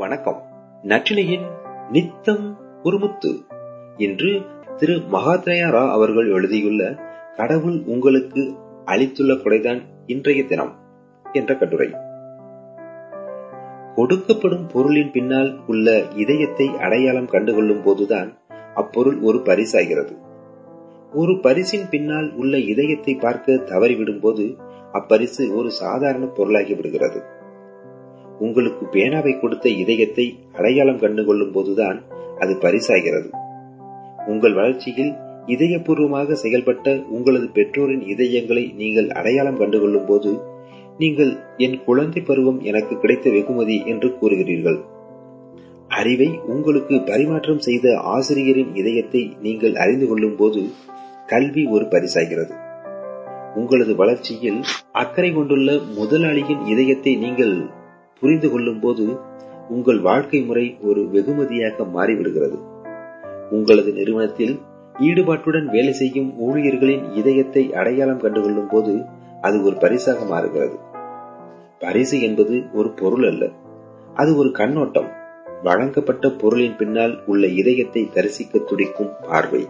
வணக்கம். நற்றினையின் நித்தம் குருமுத்து இன்று திரு மகாத்ரயாரா அவர்கள் எழுதியுள்ள கடவுள் உங்களுக்கு அளித்துள்ள கொடைதான் இன்றைய தினம் என்ற கட்டுரை. கொடுக்கப்படும் பொருளின் பின்னால் உள்ள இதயத்தை அடையாளம் கண்டுகொள்ளும் போதுதான் அப்பொருள் ஒரு பரிசாகிறது. ஒரு பரிசின் பின்னால் உள்ள இதயத்தை பார்க்க தவறிவிடும் போது அப்பரிசு ஒரு சாதாரண பொருளாகி விடுகிறது. உங்களுக்கு பேனாவை கொடுத்த இதயத்தை அடையாளம் கண்டு கொள்ளும் போதுதான் அது பரிசாகிறது. உங்கள் வளர்ச்சியில் இதயபூர்வமாக செயல்பட்ட உங்களது பெற்றோரின் இதயங்களை நீங்கள் அடையாளம் கண்டுகொள்ளும் போது நீங்கள் என் குழந்தை பருவம் எனக்கு கிடைத்த வெகுமதி என்று கூறுகிறீர்கள். அறிவை உங்களுக்கு பரிமாற்றம் செய்த ஆசிரியரின் இதயத்தை நீங்கள் அறிந்து கொள்ளும் போது கல்வி ஒரு பரிசாகிறது. உங்களது வளர்ச்சியில் அக்கறை கொண்டுள்ள முதலாளியின் இதயத்தை நீங்கள் புரிந்து கொள்ளும் போது உங்கள் வாழ்க்கை முறை ஒரு வெகுமதியாக மாறிவிடுகிறது. உங்களது நிறுவனத்தில் ஈடுபாட்டுடன் வேலை செய்யும் ஊழியர்களின் இதயத்தை அடையாளம் கண்டுகொள்ளும் போது அது ஒரு பரிசாக மாறுகிறது. பரிசு என்பது ஒரு பொருள் அல்ல. அது ஒரு கண்ணோட்டம். வழங்கப்பட்ட பொருளின் பின்னால் உள்ள இதயத்தை தரிசிக்க துடிக்கும் பார்வை.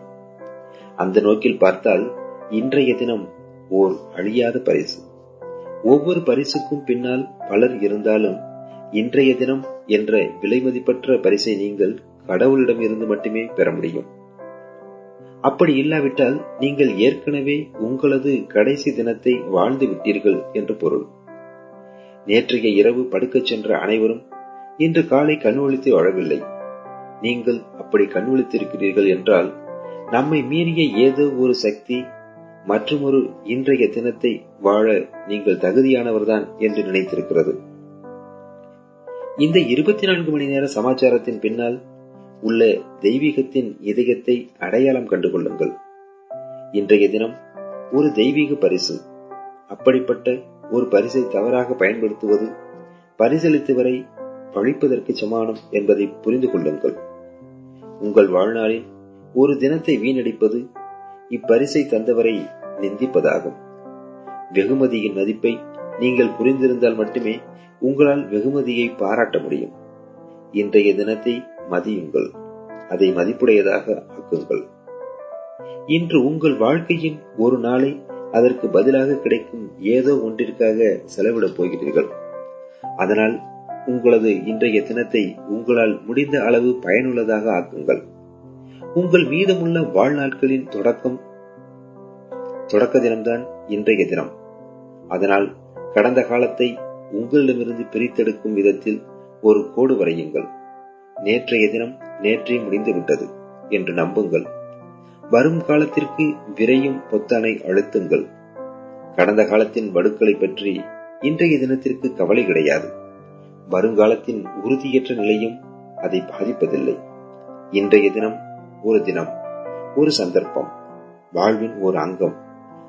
அந்த நோக்கில் பார்த்தால் இன்றைய தினம் ஓர் அழியாத பரிசு. ஒவ்வொரு பரிசுக்கும் பின்னால் பலர் இருந்தாலும் இன்றைய தினம் என்ற விலைமதிப்பற்ற பரிசை நீங்கள் கடவுளிடம் இருந்து மட்டுமே பெற முடியும். அப்படி இல்லாவிட்டால் நீங்கள் ஏற்கனவே உங்களது கடைசி தினத்தை வாழ்ந்து விட்டீர்கள் என்று பொருள். நேற்றைய இரவு படுக்கச் சென்ற அனைவரும் இன்று காலை கண்வழித்து வாழவில்லை. நீங்கள் அப்படி கண்வழித்திருக்கிறீர்கள் என்றால் நம்மை மீறிய ஏதோ ஒரு சக்தி மற்றொரு இன்றைய தினத்தை வாழ நீங்கள் தகுதியானவர்தான் என்று நினைத்திருக்கிறது. இந்த இருபத்தி நான்கு மணி நேர சமாச்சாரத்தின் பின்னால் உள்ள தெய்வீகத்தின் இதயத்தை அடையாளம் கண்டுகொள்ளுங்கள். இன்றைய தினம் ஒரு தெய்வீக பரிசு. அப்படிப்பட்ட ஒரு பரிசை தவறாக பயன்படுத்துவது பரிசளித்தவரை பழிப்பதற்கு சமானம் என்பதை புரிந்து கொள்ளுங்கள். உங்கள் வாழ்நாளில் ஒரு தினத்தை வீணடிப்பது இப்பரிசை தந்தவரை நிந்திப்பதாகும். வெகுமதியின் மதிப்பை நீங்கள் புரிந்திருந்தால் மட்டுமே உங்களால் வெகுமதியை பாராட்ட முடியும். இன்றைய தினத்தை மதியுங்கள். அதை மதிப்புடையதாக ஆக்குங்கள். இன்று உங்கள் வாழ்க்கையின் ஒரு நாளை அதற்கு பதிலாக கிடைக்கும் ஏதோ ஒன்றிற்காக செலவிடப் போகிறீர்கள். அதனால் உங்களது இன்றைய தினத்தை உங்களால் முடிந்த அளவு பயனுள்ளதாக ஆக்குங்கள். உங்கள் மீதமுள்ள வாழ்நாட்களின் தொடக்கம் தொடக்க தினம்தான் இன்றைய தினம். அதனால் கடந்த காலத்தை உங்களிடமிருந்து பிரித்தெடுக்கும் விதத்தில் ஒரு கோடு வரையுங்கள். நேற்றைய தினம் நேற்றே முடிந்துவிட்டது என்று நம்புங்கள். வரும் காலத்திற்கு விரையும் பொத்தானை அழுத்துங்கள். கடந்த காலத்தின் வடுக்களை பற்றி இன்றைய தினத்திற்கு கவலை கிடையாது. வருங்காலத்தின் உறுதியற்ற நிலையும் அதை பாதிப்பதில்லை. இன்றைய தினம் ஒரு தினம் ஒரு சந்தர்ப்பம் வாழ்வின் ஒரு அங்கம்.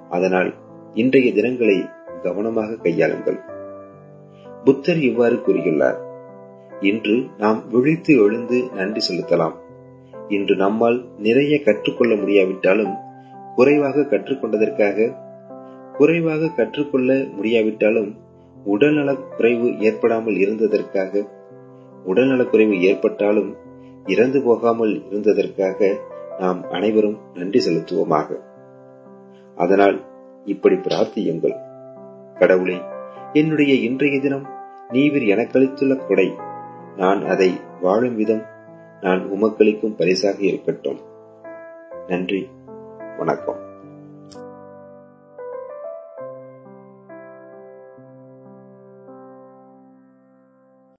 அதனால் இன்றைய தினங்களை கவனமாக கையாளுங்கள். புத்தர் இவ்வாறு கூறியுள்ளார் இன்று நாம் விழித்து எழுந்து நன்றி செலுத்தலாம். இன்று நம்மால் நிறைய கற்றுக்கொள்ள முடியாவிட்டாலும் குறைவாக கற்றுக்கொண்டதற்காக குறைவாக கற்றுக்கொள்ள முடியாவிட்டாலும் உடல்நலக் குறைவு ஏற்படாமல் இருந்ததற்காக உடல்நலக் குறைவு ஏற்பட்டாலும் இறந்து போகாமல் இருந்ததற்காக நாம் அனைவரும் நன்றி செலுத்துவோமாக. அதனால் இப்படி பிரார்த்தியுங்கள். கடவுளே என்னுடைய இன்றைய தினம் நீவிர் எனக்களித்துள்ள கொடை. நான் அதை வாழும் விதம் நான் உமக்களிக்கும் பரிசாக இருக்கட்டும் நன்றி வணக்கம்.